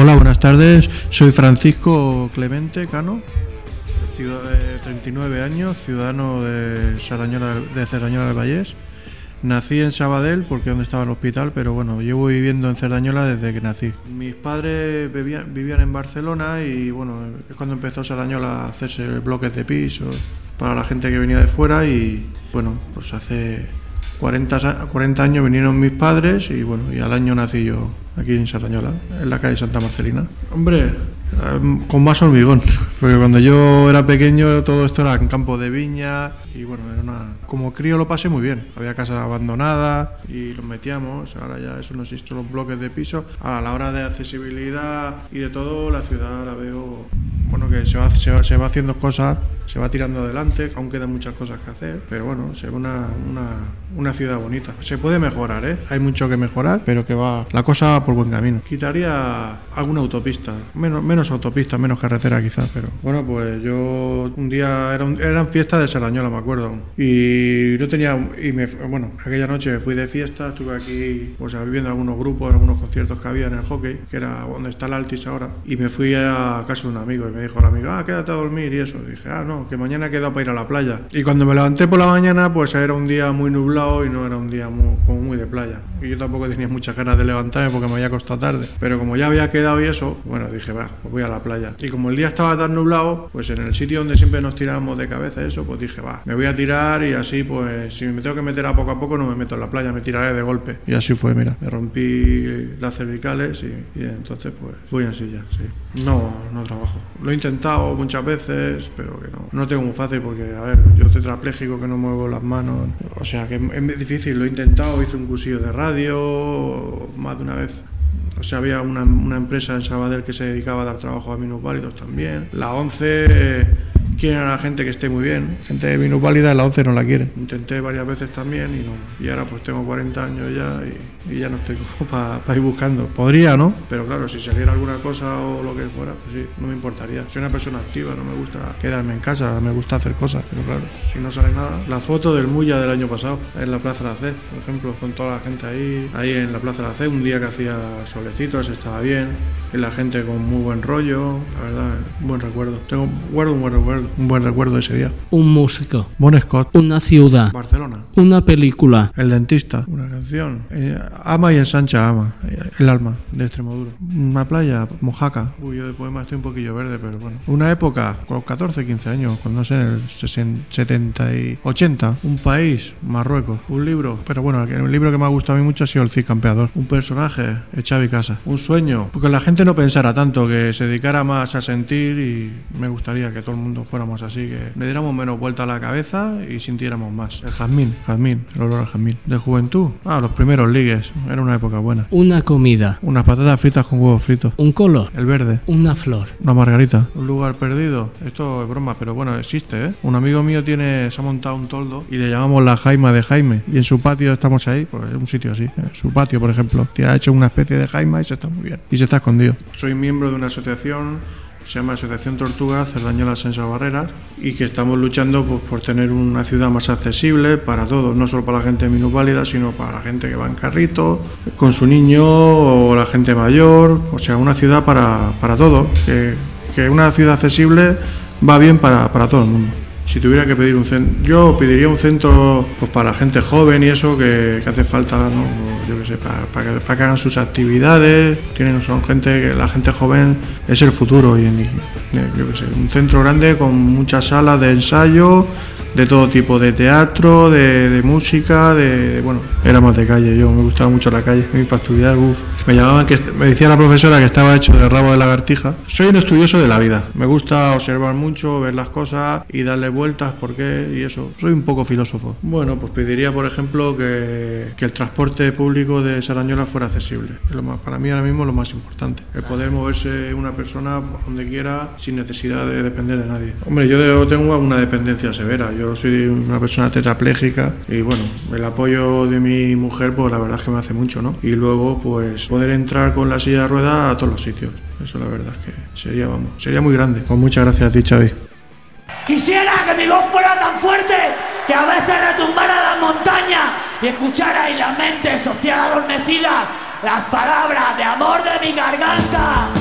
Hola, buenas tardes. Soy Francisco Clemente Cano, ciudad- eh, 39 años, ciudadano de Sardañola, de Cerdañola del Vallés. Nací en Sabadell porque donde estaba el hospital, pero bueno, llevo viviendo en Cerdañola desde que nací. Mis padres vivían, en Barcelona y bueno, es cuando empezó Sardañola a hacerse bloques de pisos para la gente que venía de fuera y bueno, pues hace 40, a- 40 años vinieron mis padres y bueno, y al año nací yo aquí en Sardañola, en la calle Santa Marcelina. Hombre, con más hormigón, porque cuando yo era pequeño todo esto era en campo de viña y bueno, era una... Como crío lo pasé muy bien, había casas abandonadas y los metíamos, ahora ya eso no existe, los bloques de piso. A la hora de accesibilidad y de todo, la ciudad la veo bueno, que se va, se, va, se va haciendo cosas, se va tirando adelante, aún quedan muchas cosas que hacer, pero bueno, se ve una, una, una ciudad bonita. Se puede mejorar, ¿eh? Hay mucho que mejorar, pero que va la cosa por buen camino. Quitaría alguna autopista, menos, menos autopista, menos carretera quizás, pero bueno, pues yo un día, era un- eran fiestas de Sarañola, me acuerdo, y no tenía, y me, bueno, aquella noche me fui de fiesta, estuve aquí, pues viviendo algunos grupos, algunos conciertos que había en el hockey, que era donde está el Altis ahora, y me fui a casa de un amigo y me dijo el amigo, ah, quédate a dormir y eso. dije, ah, no, que mañana he quedado para ir a la playa. Y cuando me levanté por la mañana, pues era un día muy nublado y no era un día muy, como muy de playa. Y yo tampoco tenía muchas ganas de levantarme porque me había costado tarde. Pero como ya había quedado y eso, bueno, dije, va, voy a la playa. Y como el día estaba tan nublado, pues en el sitio donde siempre nos tirábamos de cabeza eso, pues dije, va, me voy a tirar y así, pues si me tengo que meter a poco a poco, no me meto en la playa, me tiraré de golpe. Y así fue, mira, me rompí las cervicales y, entonces, pues voy en silla, sí. No, no trabajo. Lo he intentado muchas veces, pero que no. No tengo muy fácil porque, a ver, yo tetrapléjico que no muevo las manos. O sea que es difícil. Lo he intentado, hice un cursillo de radio más de una vez. O sea, había una, una empresa en Sabadell que se dedicaba a dar trabajo a minusválidos también. La 11 eh, quieren a la gente que esté muy bien. Gente de minusválida, la 11 no la quieren. Intenté varias veces también y no. Y ahora pues tengo 40 años ya y, y ya no estoy como para ir buscando. Podría, ¿no? Pero claro, si saliera alguna cosa o lo que fuera, pues sí, no me importaría. Soy una persona activa, no me gusta quedarme en casa, me gusta hacer cosas. Pero claro, si no sale nada. La foto del Muya del año pasado, en la Plaza de la C, por ejemplo, con toda la gente ahí, ahí en la Plaza de la C, un día que hacía solecitos, estaba bien, y la gente con muy buen rollo, la verdad, un buen recuerdo. Tengo, guardo un buen recuerdo, un buen recuerdo de ese día. Un músico. Bon Scott, Una ciudad. Barcelona. Una película. El dentista, una canción. eh, ama y ensancha ama, eh, el alma de Extremadura. Una playa, Mojaca. Uy, yo de poema estoy un poquillo verde, pero bueno. Una época, con 14, 15 años, cuando no sé, en el 60, 70 y 80. Un país, Marruecos. Un libro, pero bueno, el, libro que me ha gustado a mí mucho ha sido El Cid Campeador. Un personaje, eh, Xavi Casa. Un sueño, porque la gente no pensara tanto, que se dedicara más a sentir y me gustaría que todo el mundo fuéramos así, que le diéramos menos vuelta a la cabeza y sintiéramos más. El jazmín, jazmín, el olor al jazmín. De juventud, ah, los primeros ligues, era una época buena. Una comida. Unas patatas fritas con huevos fritos. Un color. El verde, Una flor. una margarita. Un lugar perdido. Esto es broma, pero bueno, existe, ¿eh? Un amigo mío tiene, se ha montado un toldo y le llamamos la Jaima de Jaime. Y en su patio estamos ahí, pues es un sitio así. En su patio, por ejemplo. Ha hecho una especie de Jaima y se está muy bien. Y se está escondido. Soy miembro de una asociación se llama Asociación Tortuga Cerdañola Sensa Barreras y que estamos luchando pues, por tener una ciudad más accesible para todos, no solo para la gente minusválida, sino para la gente que va en carrito, con su niño o la gente mayor, o sea, una ciudad para, para todos, que, que una ciudad accesible va bien para, para todo el mundo. Si tuviera que pedir un centro, yo pediría un centro pues para gente joven y eso que, que hace falta, ¿no? Yo qué sé, para, que, que hagan sus actividades. Tienen, son gente que la gente joven es el futuro y en- yo qué sé, un centro grande con muchas salas de ensayo, de todo tipo, de teatro, de, música, de, bueno, era más de calle, yo me gustaba mucho la calle, para estudiar, uff, me llamaban que me decía la profesora que estaba hecho de rabo de lagartija. Soy un estudioso de la vida, me gusta observar mucho, ver las cosas y darle vueltas, por qué y eso. Soy un poco filósofo. Bueno, pues pediría, por ejemplo, que, que el transporte público de Sarañola fuera accesible. Es lo más, para mí ahora mismo lo más importante. El poder moverse una persona donde quiera sin necesidad de depender de nadie. Hombre, yo tengo una dependencia severa. Yo soy una persona tetrapléjica y bueno, el apoyo de mi mujer, pues la verdad es que me hace mucho, ¿no? Y luego, pues poder entrar con la silla de ruedas a todos los sitios. Eso la verdad es que sería, vamos, sería muy grande. Pues muchas gracias a ti, Xavi. Quisiera que mi voz fuera tan fuerte que a veces retumbara las montañas y escuchara en la mente social adormecida las palabras de amor de mi garganta.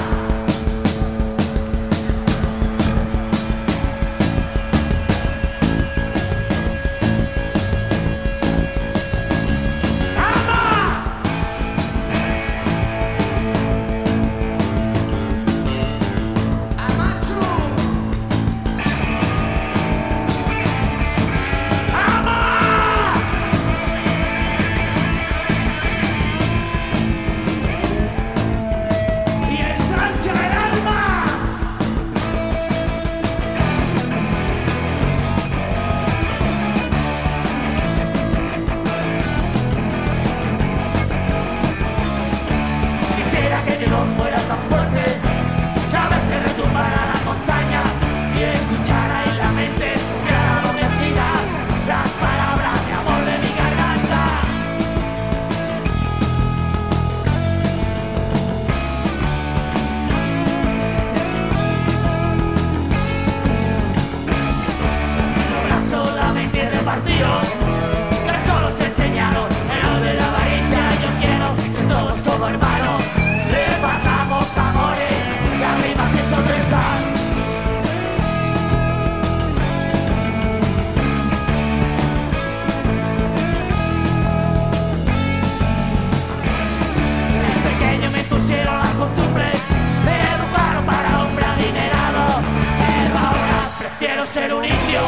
Ser un indio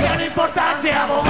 que un importante abogado.